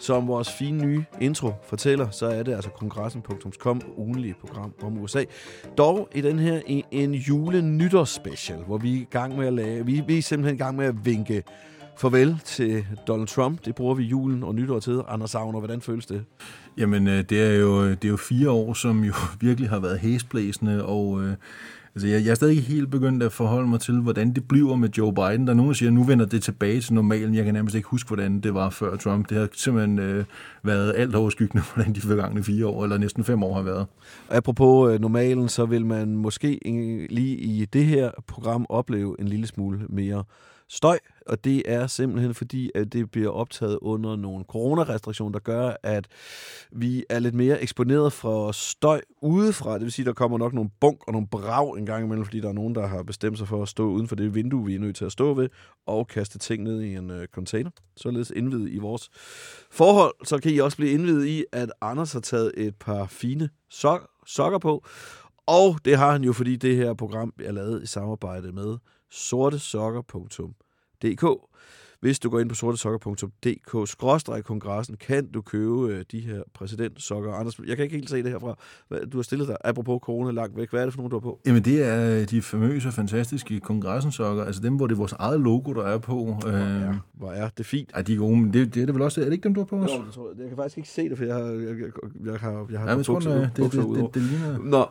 Som vores fine nye intro fortæller, så er det altså kongressen.com ugenlige program om USA. Dog i den her en, en jule-nytårsspecial, hvor vi er i gang med at lave, vi, vi er simpelthen i gang med at vinke farvel til Donald Trump. Det bruger vi julen og nytår til. Anders Savner, hvordan føles det? Jamen, øh, det er, jo, det er jo fire år, som jo virkelig har været hæsblæsende, og øh, altså, jeg, jeg er stadig ikke helt begyndt at forholde mig til, hvordan det bliver med Joe Biden. Der er nogen, der siger, at nu vender det tilbage til normalen. Jeg kan nærmest ikke huske, hvordan det var før Trump. Det har simpelthen øh, været alt overskyggende, hvordan de forgangne fire år, eller næsten fem år har været. Apropos øh, normalen, så vil man måske lige i det her program opleve en lille smule mere støj, og det er simpelthen fordi, at det bliver optaget under nogle coronarestriktioner, der gør, at vi er lidt mere eksponeret for støj udefra. Det vil sige, at der kommer nok nogle bunk og nogle brag en gang imellem, fordi der er nogen, der har bestemt sig for at stå uden for det vindue, vi er nødt til at stå ved, og kaste ting ned i en øh, container. Således indvidet i vores forhold. Så kan I også blive indvidet i, at Anders har taget et par fine sok- sokker på, og det har han jo, fordi det her program er lavet i samarbejde med sortesokker.dk. Hvis du går ind på sortesokker.dk-kongressen, kan du købe øh, de her præsidentsokker. Anders, jeg kan ikke helt se det herfra. Du har stillet dig, apropos corona, langt væk. Hvad er det for nogle, du har på? Jamen, det er de famøse, fantastiske kongressensokker, altså dem, hvor det er vores eget logo, der er på. Øh, Ja, hvor er det fint. Ej, de er gode, men det, det er det vel også, er det ikke dem, du har på os? Jo, det tror jeg. jeg kan faktisk ikke se det, for jeg har, jeg, jeg, jeg har, jeg har Ja, men jeg tror, bukser- det, det, bukser det, udover. det, det ligner... Nå,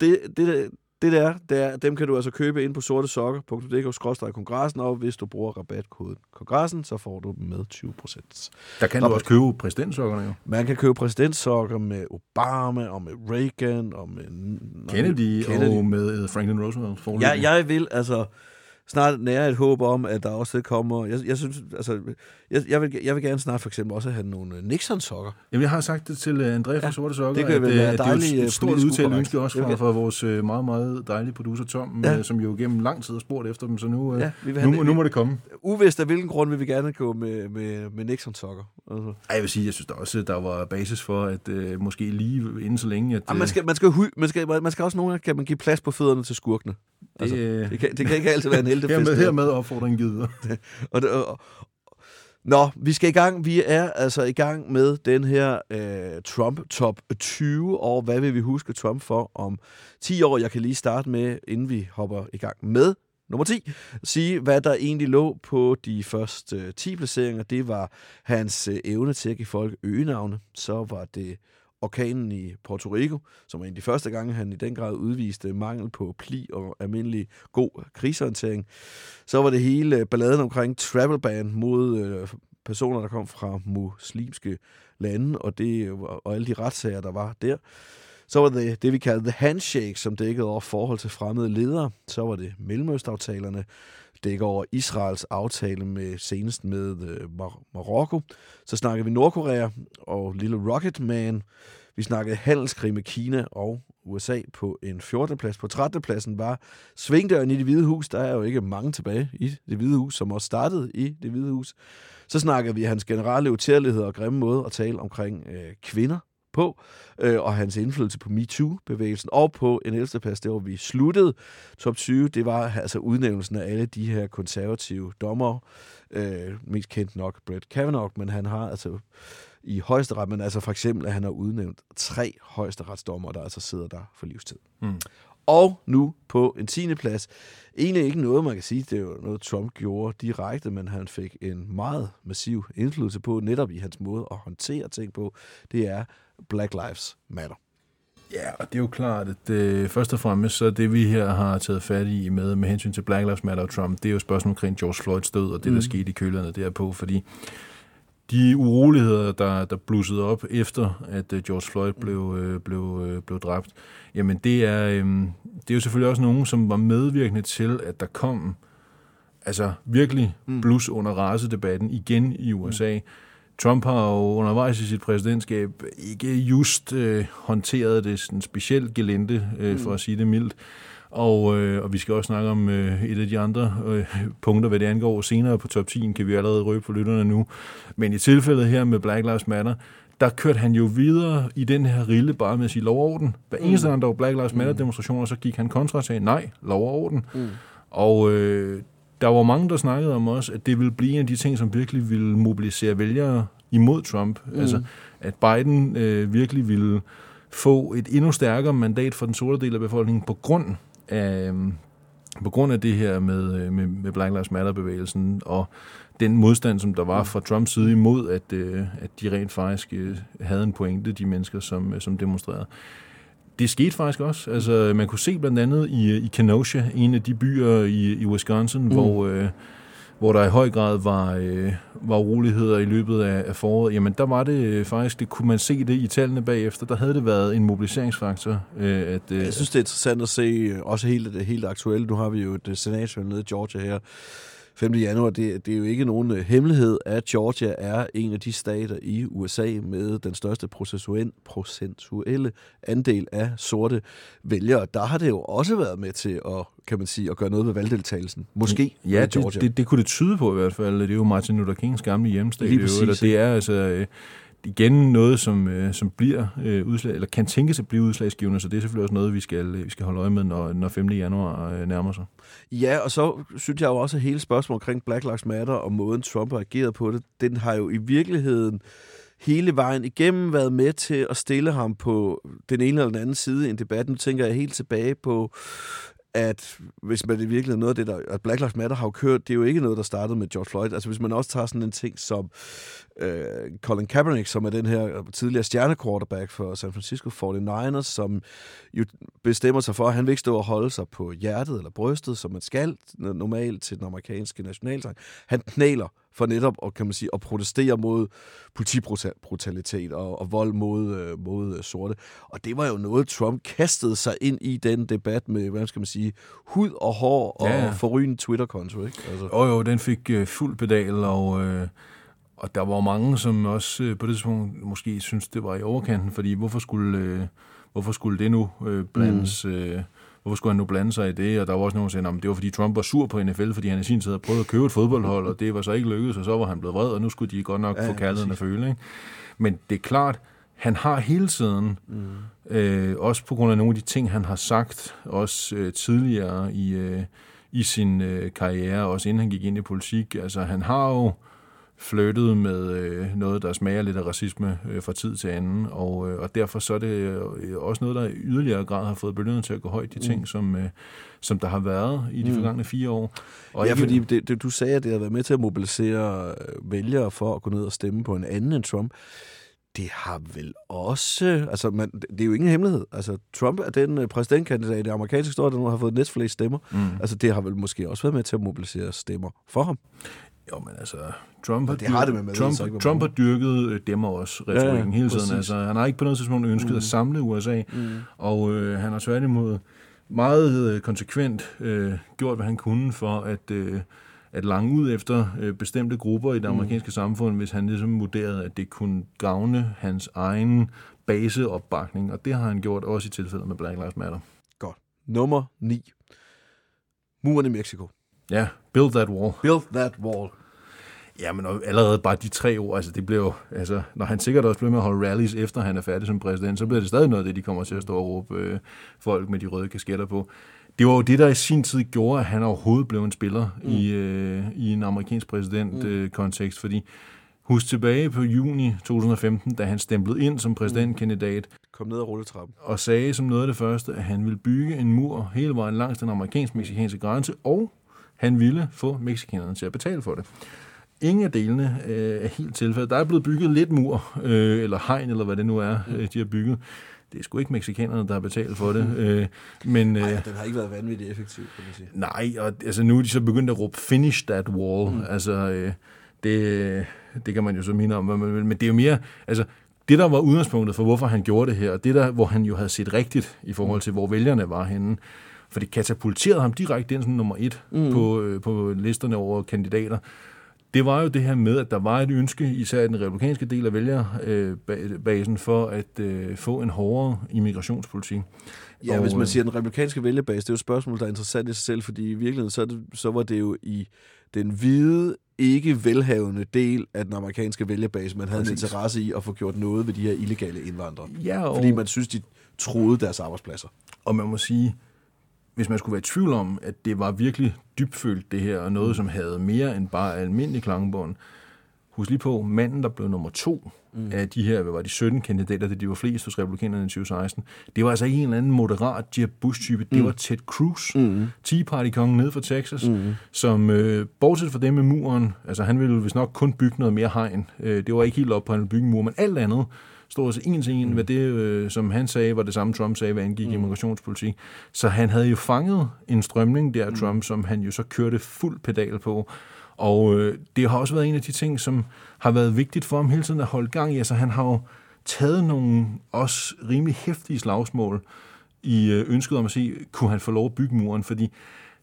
det, det, det der, det er, dem kan du altså købe ind på sortesokker.dk-kongressen, og hvis du bruger rabatkoden kongressen, så får du dem med 20%. Der kan Nå, du også købe præsidentsokkerne jo. Man kan købe præsidentsokker med Obama, og med Reagan, og med... Kennedy, Kennedy. og med Franklin Roosevelt. Jeg, jeg vil altså snart nære et håb om, at der også kommer... Jeg, jeg synes, altså... Jeg, jeg, vil, jeg vil gerne snart for eksempel også have nogle øh, Nixon-sokker. Jamen, jeg har sagt det til øh, André fra Ja, Sorte Sokker, det kan at, vel øh, være at det er jo øh, et stort udtalt ønske også fra, fra vores øh, meget, meget dejlige producer Tom, Ja. som jo gennem lang tid har spurgt efter dem, så nu, øh, Ja, vi vil nu, det- nu må det komme. Uvist af hvilken grund vil vi gerne gå med, med, med Nixon-sokker. Altså. Ej, jeg vil sige, jeg synes da også, at der var basis for, at øh, måske lige inden så længe, at... Jamen, man, øh, skal, man, skal, man, skal, man skal også nogle gange kan man give plads på fødderne til skurkene. Altså, øh, det, kan, det kan ikke altid være en heldefest. hermed, hermed opfordringen givet. Og, det- og, Nå, vi skal i gang. Vi er altså i gang med den her øh, Trump Top 20 år. Hvad vil vi huske Trump for om 10 år? Jeg kan lige starte med, inden vi hopper i gang med nummer 10, sige, hvad der egentlig lå på de første øh, 10 placeringer. Det var hans øh, evne til at give folk øgenavne. Så var det orkanen i Puerto Rico, som var en af de første gange, han i den grad udviste mangel på pli og almindelig god krisehåndtering. Så var det hele balladen omkring travel ban mod øh, personer, der kom fra muslimske lande, og, det, og alle de retssager, der var der. Så var det det, vi kaldte the handshake, som dækkede over forhold til fremmede ledere. Så var det Mellemøstaftalerne, dækker over Israels aftale med senest med øh, Mar- Marokko. Så snakkede vi Nordkorea og Lille Rocket Man. Vi snakkede handelskrig med Kina og USA på en 14. plads. På 13. pladsen var Svingdøren i det hvide hus. Der er jo ikke mange tilbage i det hvide hus, som også startede i det hvide hus. Så snakkede vi hans generelle utærlighed og grimme måde at tale omkring øh, kvinder på, øh, og hans indflydelse på MeToo-bevægelsen, og på en 11. plads, det var vi sluttede. Top 20, det var altså udnævnelsen af alle de her konservative dommer, øh, mest kendt nok Brett Kavanaugh, men han har altså i højesteret, men altså for eksempel, at han har udnævnt tre højesteretsdommer, der altså sidder der for livstid. Mm. Og nu på en 10. plads. Egentlig ikke noget, man kan sige, det er jo noget, Trump gjorde direkte, men han fik en meget massiv indflydelse på, netop i hans måde at håndtere ting på. Det er Black Lives Matter. Ja, og det er jo klart, at øh, først og fremmest, så det vi her har taget fat i med, med hensyn til Black Lives Matter og Trump, det er jo spørgsmål omkring George Floyds død og det, mm. der skete i kølerne derpå, fordi de uroligheder, der, der blussede op efter, at øh, George Floyd blev, øh, blev, øh, blev dræbt, jamen det er, øh, det er jo selvfølgelig også nogen, som var medvirkende til, at der kom altså virkelig blus under racedebatten igen i USA. Trump har jo undervejs i sit præsidentskab ikke just øh, håndteret det sådan specielt gelente, øh, for at sige det mildt. Og, øh, og vi skal også snakke om øh, et af de andre øh, punkter, hvad det angår senere på top 10, kan vi allerede røbe på lytterne nu. Men i tilfældet her med Black Lives Matter, der kørte han jo videre i den her rille bare med at sige lov og orden. Hver eneste gang der var Black Lives Matter demonstrationer, så gik han kontra og sagde nej, lov og orden. Mm. Og øh, der var mange, der snakkede om også, at det ville blive en af de ting, som virkelig ville mobilisere vælgere imod Trump. Mm. Altså, at Biden øh, virkelig ville få et endnu stærkere mandat for den sorte del af befolkningen på grund af, øhm, på grund af det her med, øh, med, med Black Lives Matter-bevægelsen og den modstand, som der var fra Trumps side imod, at, øh, at de rent faktisk øh, havde en pointe, de mennesker, som, som demonstrerede. Det skete faktisk også. Altså, man kunne se blandt andet i, i Kenosha, en af de byer i, i Wisconsin, mm. hvor, øh, hvor der i høj grad var, øh, var uroligheder i løbet af, af foråret. Jamen, der var det øh, faktisk, det kunne man se det i tallene bagefter, der havde det været en mobiliseringsfaktor. Øh, at, øh, Jeg synes, det er interessant at se, øh, også helt, det helt aktuelle. Nu har vi jo et øh, senatsvalg nede i Georgia her 5. januar. Det, det er jo ikke nogen øh, hemmelighed, at Georgia er en af de stater i USA med den største procentuelle andel af sorte vælgere. Der har det jo også været med til at, kan man sige, at gøre noget ved valgdeltagelsen. Måske Ja, det, det, det kunne det tyde på i hvert fald. Det er jo Martin Luther Kings gamle hjemstat. Lige øvrigt, præcis, det er altså øh, igen noget, som, øh, som bliver øh, udslag, eller kan tænkes at blive udslagsgivende, så det er selvfølgelig også noget, vi skal, øh, vi skal holde øje med, når, når 5. januar øh, nærmer sig. Ja, og så synes jeg jo også, at hele spørgsmålet omkring Black Lives Matter og måden Trump har ageret på det, den har jo i virkeligheden hele vejen igennem været med til at stille ham på den ene eller den anden side i en debat. Nu tænker jeg helt tilbage på, at hvis man i virkeligheden noget af det, der, at Black Lives Matter har jo kørt, det er jo ikke noget, der startede med George Floyd. Altså hvis man også tager sådan en ting som øh, Colin Kaepernick, som er den her tidligere stjernequarterback for San Francisco 49ers, som jo bestemmer sig for, at han vil ikke stå og holde sig på hjertet eller brystet, som man skal normalt til den amerikanske nationalsang. Han knæler for netop at, kan man sige, at protestere mod politibrutalitet og, og vold mod, øh, mod øh, sorte. Og det var jo noget, Trump kastede sig ind i den debat med, hvad skal man sige, hud og hår og Ja, forrygende Twitter-konto, ikke? Altså. Og jo, den fik øh, fuld pedal, og, øh, og der var mange, som også øh, på det tidspunkt måske synes det var i overkanten, fordi hvorfor skulle, øh, hvorfor skulle det nu øh, blandes... Øh, Hvorfor skulle han nu blande sig i det? Og der var også nogen, der sagde, at det var fordi Trump var sur på NFL, fordi han i sin tid havde prøvet at købe et fodboldhold, og det var så ikke lykkedes, og så var han blevet vred, og nu skulle de godt nok Ja, få kærligheden at føle. Ikke? Men det er klart, han har hele tiden, mm. øh, også på grund af nogle af de ting, han har sagt, også øh, tidligere i, øh, i sin øh, karriere, også inden han gik ind i politik. Altså, han har jo flyttet med øh, noget, der smager lidt af racisme øh, fra tid til anden, og, øh, og derfor så er det øh, også noget, der i yderligere grad har fået bølgerne til at gå højt, de ting, som, øh, som der har været i de mm. forgangne fire år. Og ja, fordi det, det, du sagde, at det har været med til at mobilisere øh, vælgere for at gå ned og stemme på en anden end Trump. Det har vel også... Altså, man, det er jo ingen hemmelighed. Altså, Trump er den øh, præsidentkandidat i det amerikanske historie, der nu har fået næstflest stemmer. Mm. Altså, det har vel måske også været med til at mobilisere stemmer for ham. Jo, men altså, Trump har, det har det med med, Trump, ikke, Trump har dyrket øh, dem også retorikken Ja, ja, hele tiden. præcis. Altså, han har ikke på noget tidspunkt ønsket mm. at samle USA, mm. og øh, han har tværtimod meget øh, konsekvent øh, gjort, hvad han kunne for at, øh, at lange ud efter øh, bestemte grupper i det amerikanske mm. samfund, hvis han ligesom vurderede, at det kunne gavne hans egen baseopbakning, og det har han gjort også i tilfældet med Black Lives Matter. Godt. Nummer 9. Muren i Mexico. Ja, build that wall. Build that wall. Ja, men allerede bare de tre ord, altså det blev jo, altså når han sikkert også bliver med at holde rallies efter han er færdig som præsident, så bliver det stadig noget af det, de kommer til at stå og råbe øh, folk med de røde kasketter på. Det var jo det, der i sin tid gjorde, at han overhovedet blev en spiller mm. i, øh, i en amerikansk præsidentkontekst, øh, kontekst, fordi husk tilbage på juni 2015, da han stemplede ind som præsidentkandidat, Kom ned ad rulletrappen. og sagde som noget af det første, at han ville bygge en mur hele vejen langs den amerikansk-mexikanske grænse, og han ville få mexikanerne til at betale for det. Ingen af delene øh, er helt tilfældet. Der er blevet bygget lidt mur, øh, eller hegn, eller hvad det nu er, øh, de har bygget. det er sgu ikke mexikanerne, der har betalt for det. Øh, men, øh, Ej, den har ikke været vanvittigt effektiv, kan man sige. Nej, og altså, nu er de så begyndt at råbe, finish that wall. Mm. Altså, øh, det, det kan man jo så minde om, men, men det er jo mere, altså, det der var udgangspunktet for, hvorfor han gjorde det her, og det der, hvor han jo havde set rigtigt i forhold til, hvor vælgerne var henne, for det katapulterede ham direkte ind som nummer et mm. på, øh, på listerne over kandidater, det var jo det her med, at der var et ønske, især i den republikanske del af vælgerbasen, for at øh, få en hårdere immigrationspolitik. Ja, Og, hvis man øh, siger den republikanske vælgerbase, det er jo et spørgsmål, der er interessant i sig selv, fordi i virkeligheden, så, det, så var det jo i den hvide, ikke velhavende del af den amerikanske vælgerbase, man havde Præcis. en interesse i at få gjort noget ved de her illegale indvandrere. Ja, og, Fordi man synes, de troede deres arbejdspladser. og man må sige, hvis man skulle være i tvivl om, at det var virkelig dybfølt det her, og noget, som havde mere end bare almindelig klangbånd, husk lige på, manden, der blev nummer to mm. af de her, hvad var de 17 kandidater, det de var flest hos republikanerne i 2016, det var altså ikke en eller anden moderat Jeb Bush-type, det var Ted Cruz, mm. Tea Party-kongen nede fra Texas, mm. som, øh, bortset fra det med muren, altså han ville vist nok kun bygge noget mere hegn, øh, det var ikke helt op på, at han ville bygge en mur, men alt andet stod altså en til en, hvad det, øh, som han sagde, var det samme Trump sagde, hvad angik mm. immigrationspolitik. Så han havde jo fanget en strømning der, Trump, som han jo så kørte fuld pedal på. Og øh, det har også været en af de ting, som har været vigtigt for ham hele tiden at holde gang i. Altså han har jo taget nogle også rimelig hæftige slagsmål i øh, ønsket om at se, kunne han få lov at bygge muren, fordi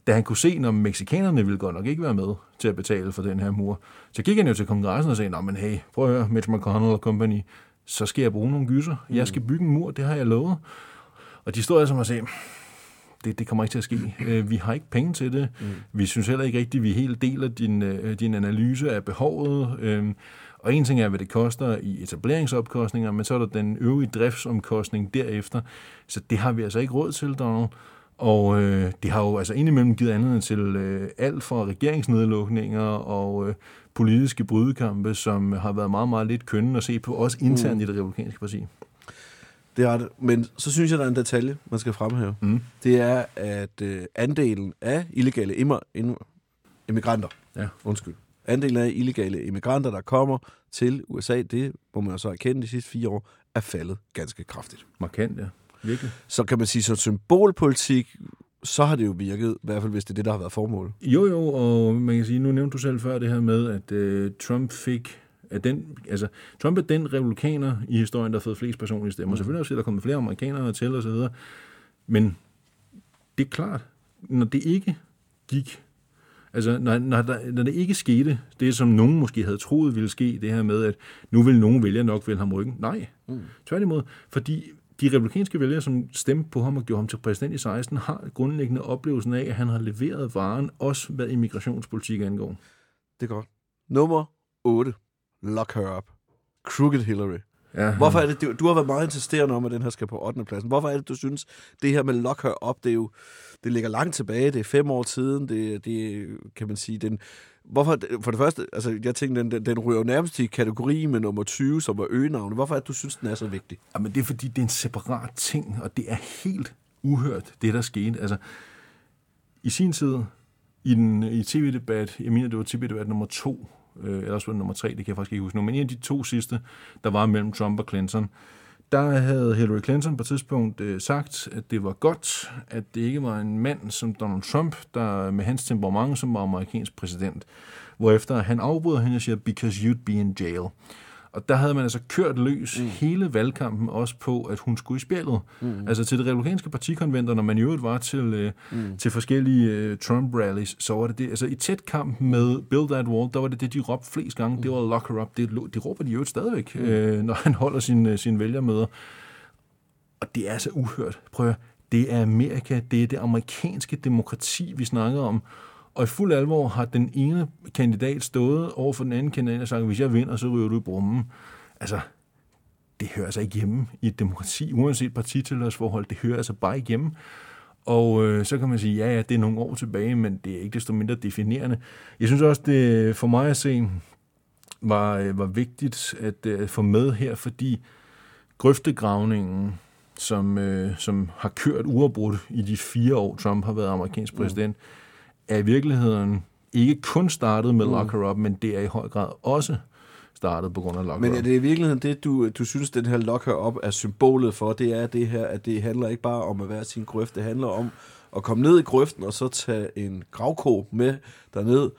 da han kunne se, når mexikanerne ville godt nok ikke være med til at betale for den her mur, så gik han jo til kongressen og sagde, Nå, men hey, prøv at høre, Mitch McConnell og company, så skal jeg bruge nogle gyser. Jeg skal bygge en mur, det har jeg lovet. Og de stod altså og sagde, det, det kommer ikke til at ske. Øh, Vi har ikke penge til det. Mm. Vi synes heller ikke rigtigt, at vi helt deler din, øh, din analyse af behovet. Øhm, Og en ting er, hvad det koster i etableringsopkostninger, men så er der den øvrige driftsomkostning derefter. Så det har vi altså ikke råd til, Donald. Og øh, det har jo altså indimellem givet anledning til øh, alt fra regeringsnedlukninger og øh, politiske brydekampe, som har været meget, meget lidt kønne at se på, også internt mm. i det republikanske parti. Det er det. Men så synes jeg, der er en detalje, man skal fremhæve. Mm. Det er, at øh, andelen af illegale immigranter, Ja. undskyld, andelen af illegale immigranter, der kommer til USA, det må man jo så erkende de sidste fire år, er faldet ganske kraftigt. Markant, ja. Virkelig. Så kan man sige, som symbolpolitik, så har det jo virket, i hvert fald hvis det er det, der har været formålet. Jo, jo, og man kan sige, nu nævnte du selv før det her med, at øh, Trump fik at den, altså, Trump er den republikaner i historien, der har fået flest personlige stemmer. Mm. Selvfølgelig også, at der er kommet flere amerikanere til og så videre. Men det er klart, når det ikke gik, altså når, når, der, når det ikke skete, det som nogen måske havde troet ville ske, det her med, at nu vil nogen vælge nok vælge ham ryggen. Nej, mm. tværtimod, fordi de republikanske vælgere, som stemte på ham og gjorde ham til præsident i 16, har grundlæggende oplevelsen af, at han har leveret varen, også hvad immigrationspolitik angår. Det er godt. Nummer 8. Lock her up. Crooked Hillary. Ja, Hvorfor er det, du, du har været meget insisterende om, at den her skal på 8. pladsen. Hvorfor er det, du synes, det her med lock her up, det er jo, det ligger langt tilbage, det er fem år siden, det, det kan man sige, den, hvorfor, for det første, altså jeg tænkte, den, den, den ryger nærmest i kategori med nummer 20, som var øgenavnet. Hvorfor er det, du synes, den er så vigtig? Ja, men det er fordi, det er en separat ting, og det er helt uhørt, det der skete. Altså, i sin tid, i, den, i tv-debat, jeg mener, det var tv-debat nummer to, øh, ellers var det nummer tre, det kan jeg faktisk ikke huske nu, men en af de to sidste, der var mellem Trump og Clinton, der havde Hillary Clinton på et tidspunkt øh, sagt, at det var godt, at det ikke var en mand som Donald Trump, der med hans temperament, som var amerikansk præsident. Hvorefter han afbryder hende og siger, because you'd be in jail. Og der havde man altså kørt løs mm. hele valgkampen også på, at hun skulle i spjældet. Mm. Altså til det republikanske partikonventer, når man i øvrigt var til, øh, mm. til forskellige øh, Trump-rallies, så var det det. Altså i tæt kamp med Build That Wall, der var det det, de råbte flest gange. Mm. Det var lock her up. Det, det råber de i øvrigt stadigvæk, mm. øh, når han holder sine sin vælgermøder. Og det er så uhørt. Prøv at. Det er Amerika, det er det amerikanske demokrati, vi snakker om. Og i fuld alvor har den ene kandidat stået over for den anden kandidat og sagt, hvis jeg vinder, så ryger du i brummen. Altså, det hører altså ikke hjemme i et demokrati, uanset partitilhørsforhold. Det hører altså bare ikke hjemme. Og øh, så kan man sige, ja, ja, det er nogle år tilbage, men det er ikke desto mindre definerende. Jeg synes også, det for mig at se var, øh, var vigtigt at øh, få med her, fordi grøftegravningen, som, øh, som har kørt uafbrudt i de fire år, Trump har været amerikansk præsident, mm. Er i virkeligheden ikke kun startet med lock her up, men det er i høj grad også startede på grund af lock Men er det i virkeligheden det, du, du synes, den her lock her op er symbolet for, det er det her, at det handler ikke bare om at være sin grøft, det handler om at komme ned i grøften, og så tage en gravko med derned,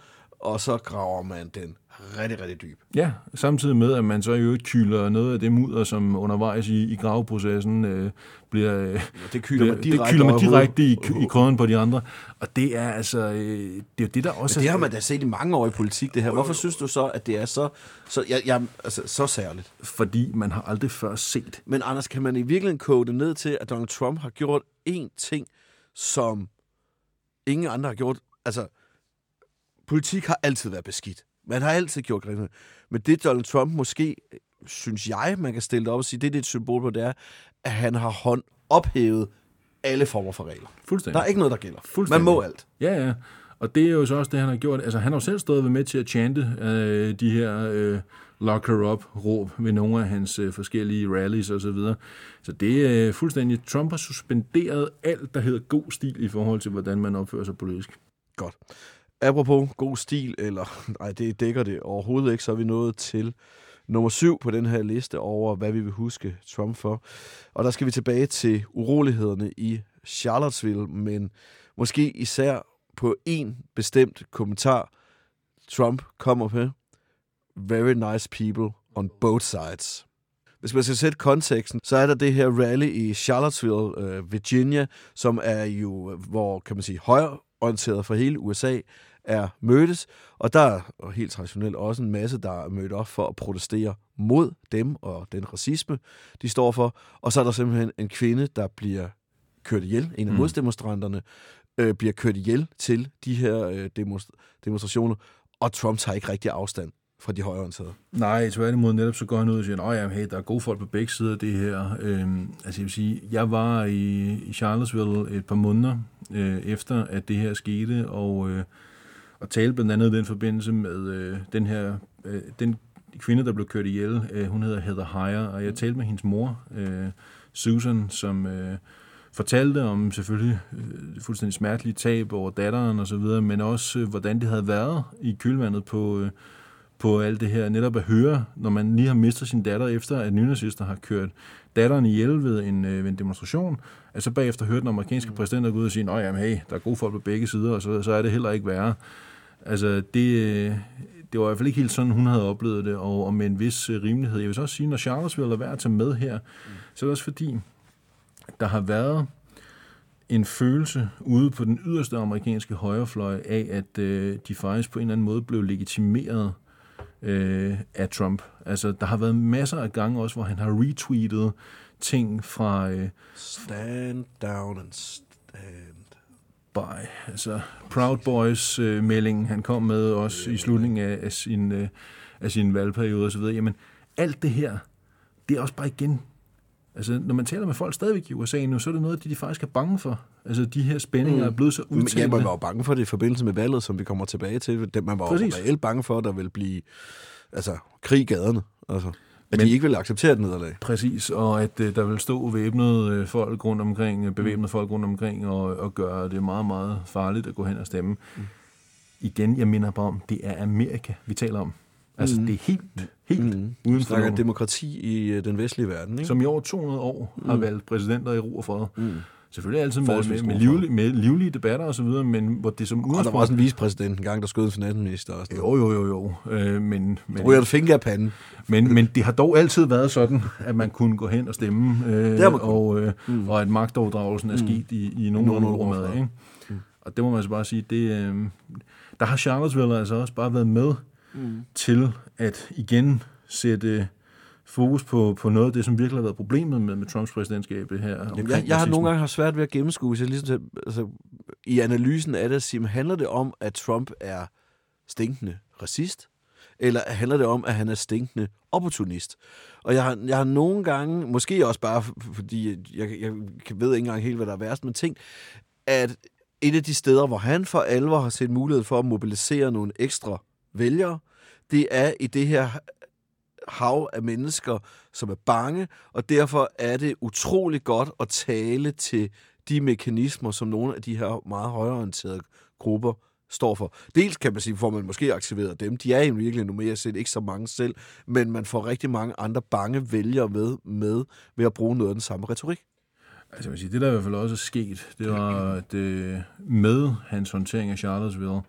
og så graver man den rigtig, rigtig dyb. Ja, samtidig med, at man så i øvrigt kyler noget af det mudder, som undervejs i, i graveprocessen øh, bliver... Øh, det kyler man direkte det kyler man direkte i, i krøden på de andre. Og det er altså... Øh, det er jo det, der også... Men det har man da set i mange år i politik, det her. Hvorfor synes du så, at det er så, så, jeg, jeg, altså, så særligt? Fordi man har aldrig før set Men Anders, kan man i virkeligheden koge det ned til, at Donald Trump har gjort én ting, som ingen andre har gjort? Altså, politik har altid været beskidt. Man har altid gjort grimme. Men det Donald Trump måske, synes jeg, man kan stille det op og sige, det er det et symbol på, det er, at han har hånd ophævet alle former for regler. fuldstændig. Der er ikke noget, der gælder. Man Fuldstændig. må alt. Ja, ja. Og det er jo så også det, han har gjort. Altså, han har jo selv stået været med til at chante øh, de her øh, lock her up råb ved nogle af hans øh, forskellige rallies og så videre. Så det er øh, fuldstændig... Trump har suspenderet alt, der hedder god stil i forhold til, hvordan man opfører sig politisk. Godt. Apropos god stil, eller nej, det dækker det overhovedet ikke, så er vi nået til nummer syv på den her liste over, hvad vi vil huske Trump for. Og der skal vi tilbage til urolighederne i Charlottesville, men måske især på en bestemt kommentar, Trump kommer med. Very nice people on both sides. Hvis man skal sætte konteksten, så er der det her rally i Charlottesville, øh, Virginia, som er jo, hvor kan man sige, højreorienteret for hele USA er mødtes, og der er og helt traditionelt også en masse, der er mødt op for at protestere mod dem og den racisme, de står for. Og så er der simpelthen en kvinde, der bliver kørt ihjel, en af Mm. moddemonstranterne, øh, bliver kørt ihjel til de her øh, demonst- demonstrationer, og Trump tager ikke rigtig afstand fra de højreorienterede. Nej, tværtimod netop så går han ud og siger, at hey, der er gode folk på begge sider af det her. Øhm, altså jeg vil sige, jeg var i, i Charlottesville et par måneder øh, efter, at det her skete, og, øh, og talte blandt andet i den forbindelse med øh, den her, øh, den kvinde, der blev kørt ihjel, øh, hun hedder Heather Heyer, og jeg talte med hendes mor, øh, Susan, som øh, fortalte om selvfølgelig øh, fuldstændig smertelige tab over datteren og så videre, men også øh, hvordan det havde været i kølvandet på, øh, på alt det her. Netop at høre, når man lige har mistet sin datter efter, at nynazister har kørt datteren ihjel ved en, øh, ved en demonstration, at så bagefter hørte den amerikanske præsident gå ud og sige, at hey, der er gode folk på begge sider, og så, så er det heller ikke værre. Altså, det, øh, det var i hvert fald ikke helt sådan, hun havde oplevet det, og, og med en vis øh, rimelighed. Jeg vil så også sige, når Charlottesville er værd at tage med her, så er det også fordi, der har været en følelse ude på den yderste amerikanske højrefløj af, at øh, de faktisk på en eller anden måde blev legitimeret øh, af Trump. Altså, der har været masser af gange også, hvor han har retweetet ting fra øh, Stand down and stand. By, altså Proud Boys øh, meldingen, han kom med også i slutningen af, af, sin, øh, af sin valgperiode osv. Jamen, alt det her, det er også bare igen, altså når man taler med folk stadigvæk i USA nu, så er det noget, de, de faktisk er bange for. Altså de her spændinger er blevet så Men Ja, man var jo bange for det i forbindelse med valget, som vi kommer tilbage til. Det- Man var jo Præcis. reelt bange for, at der ville blive altså, krig i gaderne. Altså, at Men- de ikke ville acceptere et nederlag. Præcis, og at øh, der vil stå væbnede øh, folk rundt omkring, øh, bevæbnede folk rundt omkring, og, og gøre det meget, meget farligt at gå hen og stemme. Mm. Igen, jeg minder bare om, det er Amerika, vi taler om. Altså, mm. det er helt, helt mm. Uden for demokrati i øh, den vestlige verden, ikke? som i over 200 år har Mm. valgt præsidenter i ro og fred. Mm. Selvfølgelig altid med, med, med, livlige, med livlige debatter og så videre, men hvor det som og der var udgangspunkt... også en vicepræsident en gang, der skød en finansminister. Og sådan Jo, jo, jo, jo. Øh, men, men, Ryger et finger af panden. men, men det har dog altid været sådan, at man kunne gå hen og stemme, øh, og, øh, mm. og at magtoverdragelsen er sket i, i nogle år med. Ikke? Og det må man altså bare sige, det, øh, der har Charlottesville altså også bare været med mm. til at igen sætte fokus på, på noget af det, som virkelig har været problemet med, med Trumps præsidentskab her. Omkring jeg, jeg har nogle gange haft svært ved at gennemskue, jeg ligesom, til- altså, i analysen af det, at sige, handler det om, at Trump er stinkende racist? Eller handler det om, at han er stinkende opportunist? Og jeg har, jeg har nogle gange, måske også bare fordi, jeg, jeg ved ikke engang helt, hvad der er værst, men tænkt, at et af de steder, hvor han for alvor har set mulighed for at mobilisere nogle ekstra vælgere, det er i det her hav af mennesker, som er bange, og derfor er det utrolig godt at tale til de mekanismer, som nogle af de her meget højorienterede grupper står for. Dels kan man sige, får man måske aktiveret dem. De er jo virkelig numerisk set ikke så mange selv, men man får rigtig mange andre bange vælgere med, med ved at bruge noget af den samme retorik. Altså, vil sige, det der i hvert fald også er sket, det var, at øh, med hans håndtering af Charlottesville,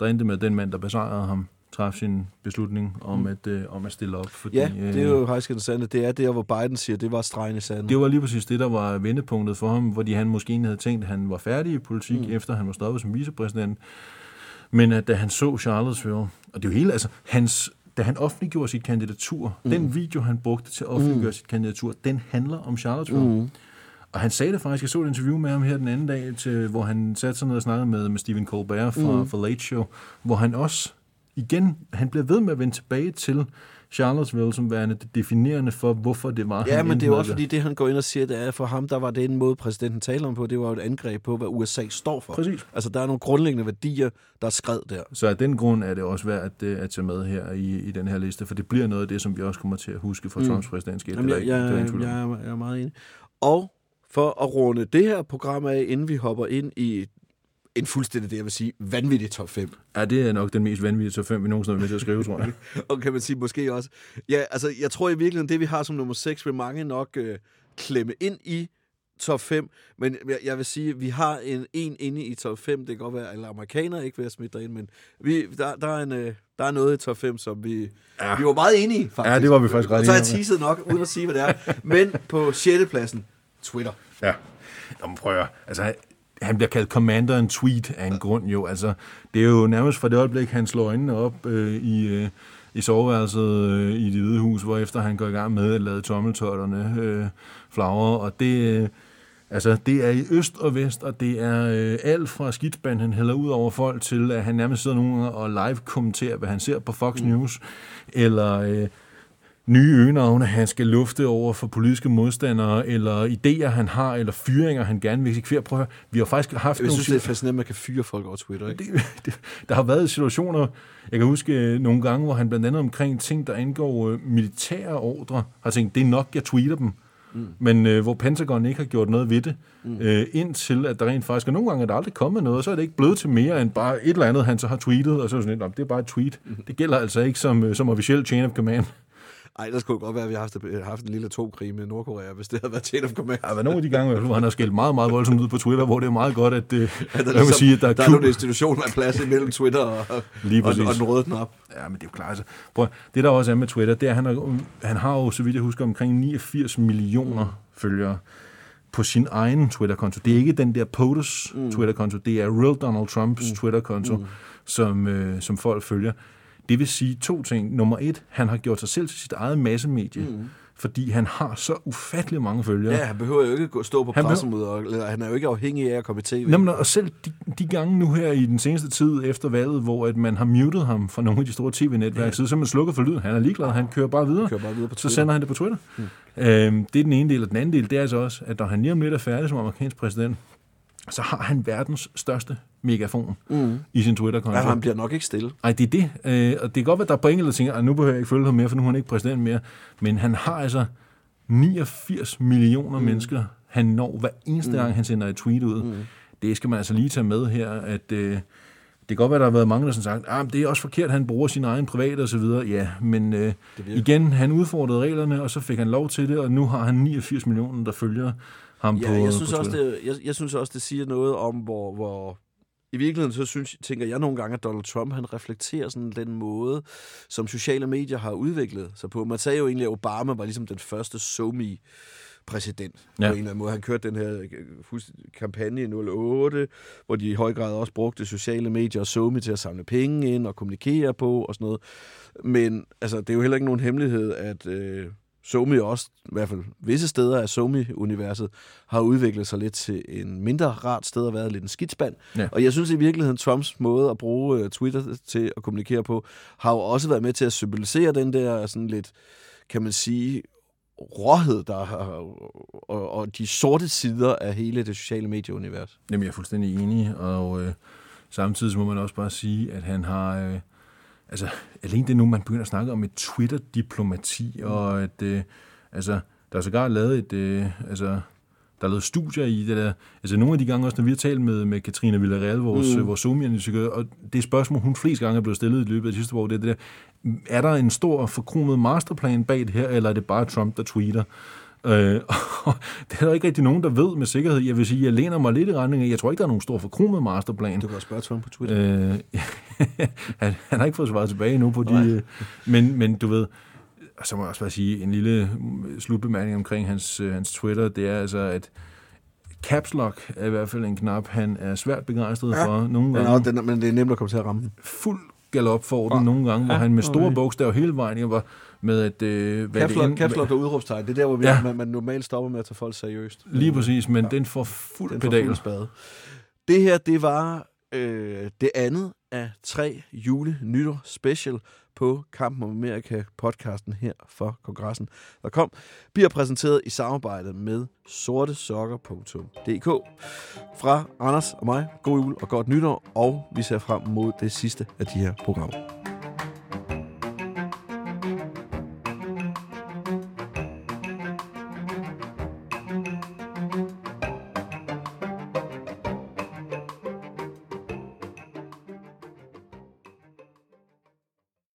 der endte med, den mand, der besejrede ham, træffe sin beslutning om, at, øh, om at stille op. Fordi, Ja, øh, det er jo faktisk interessant. Det er der, hvor Biden siger, det var stregen i sanden. Det var lige præcis det, der var vendepunktet for ham, fordi han måske egentlig havde tænkt, at han var færdig i politik, mm. efter han var stoppet som vicepræsident. Men at da han så Charlottesville, og det er jo hele, altså hans, da han offentliggjorde sit kandidatur, mm. den video, han brugte til at offentliggøre mm. sit kandidatur, den handler om Charlottesville. Mm. Og han sagde det faktisk, jeg så et interview med ham her den anden dag, til, hvor han satte sig ned og snakkede med, med Stephen Colbert fra, mm. fra Late Show, hvor han også, igen, han bliver ved med at vende tilbage til Charlottesville som værende det definerende for, hvorfor det var, Ja, han men det er jo også fordi, det han går ind og siger, det er, for ham, der var det en måde, præsidenten taler om på, det var jo et angreb på, hvad USA står for. Præcis. Altså, der er nogle grundlæggende værdier, der er skred der. Så af den grund er det også værd at, øh, at tage med her i, i den her liste, for det bliver noget af det, som vi også kommer til at huske fra mm. Trumps præsidentskab. Jamen, jeg, jeg, jeg, er- jeg er meget enig. Og for at runde det her program af, inden vi hopper ind i en fuldstændig, det jeg vil sige, vanvittig top 5. Ja, det er nok den mest vanvittige top 5, vi nogensinde har med til at skrive, tror jeg. Og kan man sige måske også... Ja, altså, jeg tror i virkeligheden, det vi har som nummer 6, vil mange nok øh, klemme ind i top 5. Men jeg, jeg vil sige, vi har en, en inde i top 5. Det kan godt være, at alle amerikanere ikke vil have smidt derind, men vi, der, der, er en, øh, der er noget i top 5, som vi, ja. vi var meget enige i, faktisk. Ja, det var vi faktisk ret Og så har jeg enige teaset nok, uden at sige, hvad det er. Men på 6. pladsen, Twitter. Ja. Nå, prøv at. Altså, han- bliver kaldt Commander en tweet af en grund jo. Altså, det er jo nærmest fra det øjeblik, han slår øjnene op øh, i, øh, i soveværelset øh, i det hvide hus, hvor efter han går i gang med at lade tommeltotterne øh, flagre. Og det, øh, altså, det er i øst og vest, og det er øh, alt fra skidtspand, han hælder ud over folk, til at han nærmest sidder nogle gange og live kommenterer, hvad han ser på Fox News, eller... Øh, nye øgenavne, han skal lufte over for politiske modstandere, eller idéer, han har, eller fyringer, han gerne vil eksekvere. Prøv at høre, vi har faktisk haft Jeg nogle synes, det er fascinerende, at man kan fyre folk over Twitter, ikke? det, det, der har været situationer, jeg kan huske øh, nogle gange, hvor han blandt andet omkring ting, der angår øh, militære ordre, har tænkt, det er nok, jeg tweeter dem. Mm. Men øh, hvor Pentagon ikke har gjort noget ved det, mm. øh, indtil at der rent faktisk, og nogle gange er der aldrig kommet noget, så er det ikke blevet til mere end bare et eller andet, han så har tweetet, og så er det sådan lidt, "Nå, det er bare et tweet. Mm. Det gælder altså ikke som, øh, som officiel chain of command. Ej, der skulle godt være, at vi har haft, haft en lille atomkrig med Nordkorea, hvis det havde været chain of command. Har været nogle af de gange, hvor han har skældt meget, meget voldsomt ud på Twitter, hvor det er meget godt, at, øh, Ja, jeg der, vil sige, at der er, der er nogle institutioner af plads imellem Twitter og, Lige og, præcis. og den røde knap. Ja, men det er jo klart. Altså. Prøv, det der også er med Twitter, det er, at han har, han har jo, så vidt jeg husker, omkring 89 millioner følgere på sin egen Twitter-konto. Det er ikke den der POTUS mm. Twitter-konto, det er real Donald Trumps mm. Twitter-konto, mm. som, øh, som folk følger. Det vil sige to ting. Nummer et, han har gjort sig selv til sit eget massemedie, mm. fordi han har så ufattelig mange følgere. Ja, han behøver jo ikke gå stå på pressemøder, og- eller han er jo ikke afhængig af at komme i tv. Nå, men, og selv de, de gange nu her i den seneste tid efter valget, hvor at man har muted ham fra nogle af de store tv-netværk, ja. så man slukket for lyden. Han er ligeglad, han kører bare videre. kører bare videre på så Twitter. sender han det på Twitter. Mm. Øhm, det er den ene del, og den anden del, det er altså også, at når han lige om lidt er færdig som amerikansk præsident, så har han verdens største megafon mm. i sin Twitter-konto. ja, han bliver nok ikke stille. Nej, det er det. Øh, og det kan godt være, at der er på enkelte ting, at nu behøver jeg ikke følge ham mere, for nu er han ikke præsident mere. Men han har altså 89 millioner mm. mennesker, han når hver eneste mm. gang, han sender et tweet ud. Mm. Det skal man altså lige tage med her, at øh, det kan godt være, at der har været mange, der har sagt, at det er også forkert, at han bruger sin egen private og så videre. Ja, men øh, igen, han udfordrede reglerne, og så fik han lov til det, og nu har han 89 millioner, der følger ham Ja, på jeg synes, på også, det, jeg, jeg synes også, det siger noget om, hvor, hvor i virkeligheden så synes, tænker jeg nogle gange, at Donald Trump han reflekterer sådan den måde, som sociale medier har udviklet sig på. Man sagde jo egentlig, at Obama var ligesom den første somi præsident ja. På en eller anden måde. Han kørte den her øh, kampagne i 08, hvor de i høj grad også brugte sociale medier og SoMe til at samle penge ind og kommunikere på og sådan noget. Men altså, det er jo heller ikke nogen hemmelighed, at øh, SoMe også, i hvert fald visse steder af SoMe-universet, har udviklet sig lidt til en mindre rart sted at være, lidt en skidspand. Ja. Og jeg synes i virkeligheden, Trumps måde at bruge uh, Twitter til at kommunikere på, har jo også været med til at symbolisere den der sådan lidt, kan man sige, råhed, der har, og, og de sorte sider af hele det sociale medieunivers. Jamen, jeg er fuldstændig enig, og øh, samtidig må man også bare sige, at han har... Øh, altså, alene det nu, man begynder at snakke om et Twitter-diplomati, og at... Øh, altså, der er sågar lavet et... Øh, altså, der er lavet studier i det der. Altså nogle af de gange også, når vi har talt med, med Katrine Villarreal, vores, mm. vores zoom og det spørgsmål, hun flest gange er blevet stillet i løbet af de sidste år, det er det der, er der en stor forkromet masterplan bag det her, eller er det bare Trump, der tweeter? Øh, og det er der ikke rigtig nogen, der ved med sikkerhed. Jeg vil sige, jeg læner mig lidt i retning af, jeg tror ikke, der er nogen stor forkromet masterplan. Du kan også spørge Trump på Twitter. Øh, han, han har ikke fået svaret tilbage nu på de... Øh, men, men du ved, så må jeg også bare sige, en lille slutbemærkning omkring hans, øh, hans Twitter, det er altså, at Caps Lock er i hvert fald en knap, han er svært begejstret ja. for nogle gange. Ja, den, men det er nemt at komme til at ramme. Fuld galop for den ja. nogle gange, hvor ja, han med store okay. bogstaver hele vejen, jeg var med at... Øh, Lock og udråbstegn, det er der, hvor vi, ja. man, man normalt stopper med at tage folk seriøst. Lige præcis, men ja. den får fuld den pedal. Får fuld spade. Det her, det var øh, det andet af tre jule nytår special på Kampen om Amerika podcasten her for kongressen, der kom, bliver præsenteret i samarbejde med sortesokker.dk. Fra Anders og mig, god jul og godt nytår, og vi ser frem mod det sidste af de her programmer.